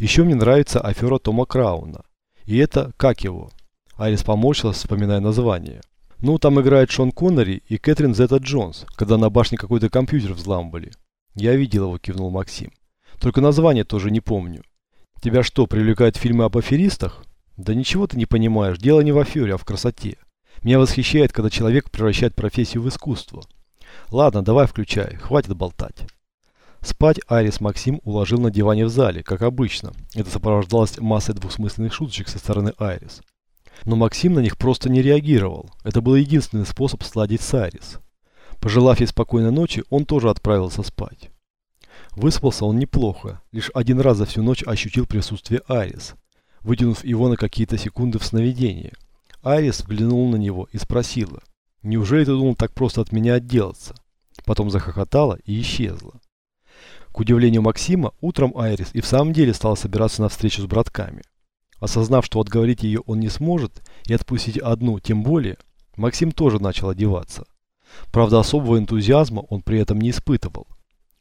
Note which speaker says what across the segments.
Speaker 1: Еще мне нравится афера Тома Крауна. И это, как его? Айрис поморщилась, вспоминая название. Ну, там играет Шон Коннери и Кэтрин Зета Джонс, когда на башне какой-то компьютер взламывали. Я видел его, кивнул Максим. Только название тоже не помню. Тебя что, привлекают фильмы об аферистах? Да ничего ты не понимаешь, дело не в афере, а в красоте. Меня восхищает, когда человек превращает профессию в искусство. Ладно, давай включай, хватит болтать. Спать Арис Максим уложил на диване в зале, как обычно. Это сопровождалось массой двусмысленных шуточек со стороны Айрис. Но Максим на них просто не реагировал. Это был единственный способ сладить с Айрис. Пожелав ей спокойной ночи, он тоже отправился спать. Выспался он неплохо, лишь один раз за всю ночь ощутил присутствие Айрис, вытянув его на какие-то секунды в сновидение. Айрис взглянула на него и спросила, «Неужели ты думал так просто от меня отделаться?» Потом захохотала и исчезла. К удивлению Максима, утром Айрис и в самом деле стала собираться на встречу с братками. Осознав, что отговорить ее он не сможет, и отпустить одну тем более, Максим тоже начал одеваться. Правда, особого энтузиазма он при этом не испытывал.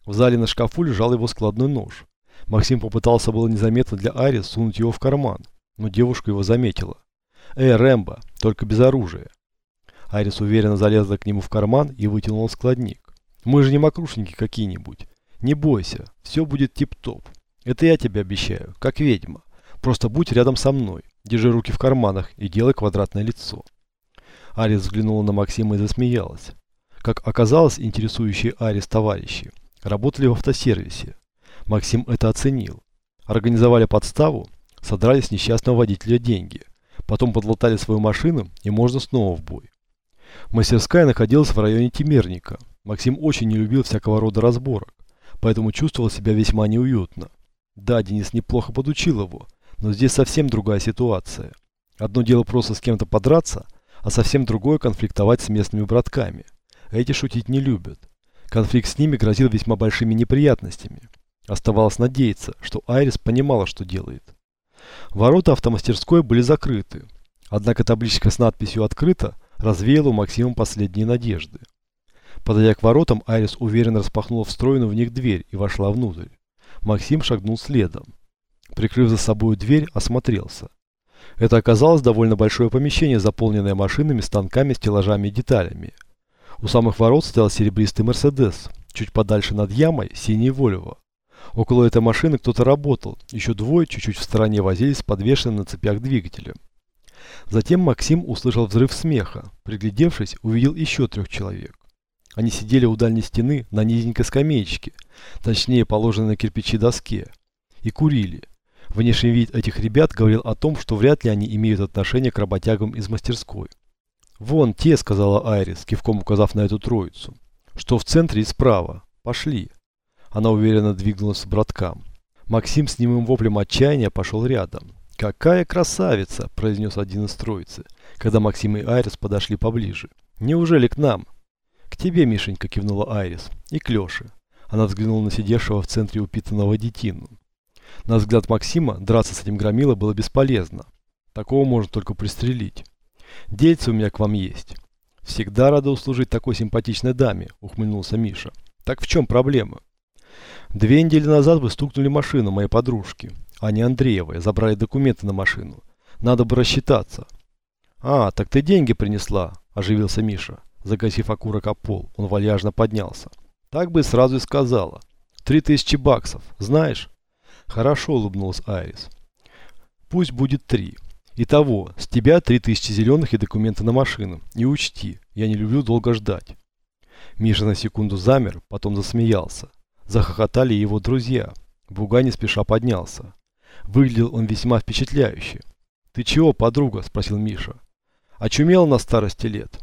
Speaker 1: В зале на шкафу лежал его складной нож. Максим попытался было незаметно для Айрис сунуть его в карман, но девушка его заметила. «Эй, Рэмбо, только без оружия». Айрис уверенно залезла к нему в карман и вытянула складник. «Мы же не мокрушники какие-нибудь. Не бойся, все будет тип-топ. Это я тебе обещаю, как ведьма. Просто будь рядом со мной, держи руки в карманах и делай квадратное лицо. Арис взглянула на Максима и засмеялась. Как оказалось, интересующие Арис товарищи работали в автосервисе. Максим это оценил. Организовали подставу, содрали с несчастного водителя деньги. Потом подлатали свою машину и можно снова в бой. Мастерская находилась в районе Тимерника. Максим очень не любил всякого рода разборок поэтому чувствовал себя весьма неуютно. Да, Денис неплохо подучил его, но здесь совсем другая ситуация. Одно дело просто с кем-то подраться, а совсем другое конфликтовать с местными братками. Эти шутить не любят. Конфликт с ними грозил весьма большими неприятностями. Оставалось надеяться, что Айрис понимала, что делает. Ворота автомастерской были закрыты, однако табличка с надписью «Открыто» развеяла у Максима последние надежды. Подойдя к воротам, Айрис уверенно распахнула встроенную в них дверь и вошла внутрь. Максим шагнул следом. Прикрыв за собой дверь, осмотрелся. Это оказалось довольно большое помещение, заполненное машинами, станками, стеллажами и деталями. У самых ворот стоял серебристый Мерседес, чуть подальше над ямой синий Вольво. Около этой машины кто-то работал, еще двое чуть-чуть в стороне возились с подвешенным на цепях двигателем. Затем Максим услышал взрыв смеха. Приглядевшись, увидел еще трех человек. Они сидели у дальней стены на низенькой скамеечке, точнее положенной на кирпичи доске, и курили. Внешний вид этих ребят говорил о том, что вряд ли они имеют отношение к работягам из мастерской. «Вон те», — сказала Айрис, кивком указав на эту троицу, — «что в центре и справа. Пошли». Она уверенно двигалась к браткам. Максим с немым воплем отчаяния пошел рядом. «Какая красавица!» – произнес один из троицы, когда Максим и Айрис подошли поближе. «Неужели к нам?» «К тебе, Мишенька», – кивнула Айрис. «И к Леше». Она взглянула на сидевшего в центре упитанного детину. На взгляд Максима, драться с этим громило было бесполезно. Такого можно только пристрелить. «Дельцы у меня к вам есть». «Всегда рада услужить такой симпатичной даме», – ухмыльнулся Миша. «Так в чем проблема?» «Две недели назад вы стукнули машину моей подружки, Ани Андреевой, забрали документы на машину. Надо бы рассчитаться». «А, так ты деньги принесла», – оживился Миша. Загасив окурок о пол, он вальяжно поднялся. Так бы сразу и сказала. Три тысячи баксов, знаешь? Хорошо, улыбнулась Айрис. Пусть будет три. Итого, с тебя три тысячи зеленых и документы на машину. И учти, я не люблю долго ждать. Миша на секунду замер, потом засмеялся. Захохотали его друзья. Буга не спеша поднялся. Выглядел он весьма впечатляюще. «Ты чего, подруга?» – спросил Миша. «Очумел на старости лет?»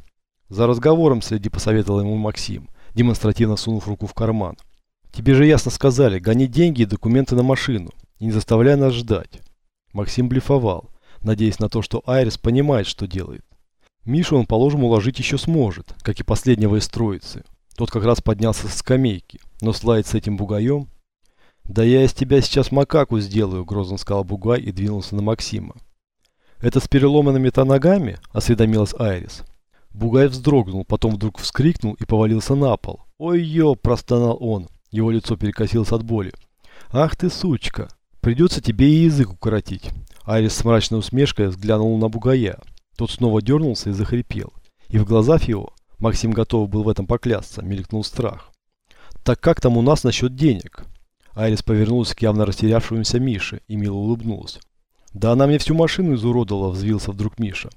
Speaker 1: За разговором следи, посоветовал ему Максим, демонстративно сунув руку в карман. Тебе же ясно сказали, гони деньги и документы на машину, не заставляй нас ждать. Максим блефовал, надеясь на то, что Айрис понимает, что делает. Мишу он, положим, уложить еще сможет, как и последнего из троицы. Тот как раз поднялся со скамейки, но славить с этим бугаем... «Да я из тебя сейчас макаку сделаю», — грозно сказал бугай и двинулся на Максима. «Это с переломанными-то ногами?» — осведомилась Айрис. Бугай вздрогнул, потом вдруг вскрикнул и повалился на пол. «Ой-ё!» – простонал он. Его лицо перекосилось от боли. «Ах ты, сучка! Придется тебе и язык укоротить. Айрис с мрачной усмешкой взглянул на бугая. Тот снова дернулся и захрипел. И в глазах его, Максим готов был в этом поклясться, мелькнул страх. «Так как там у нас насчет денег?» Айрис повернулась к явно растерявшемуся Мише и мило улыбнулась. «Да она мне всю машину изуродовала», – взвился вдруг Миша.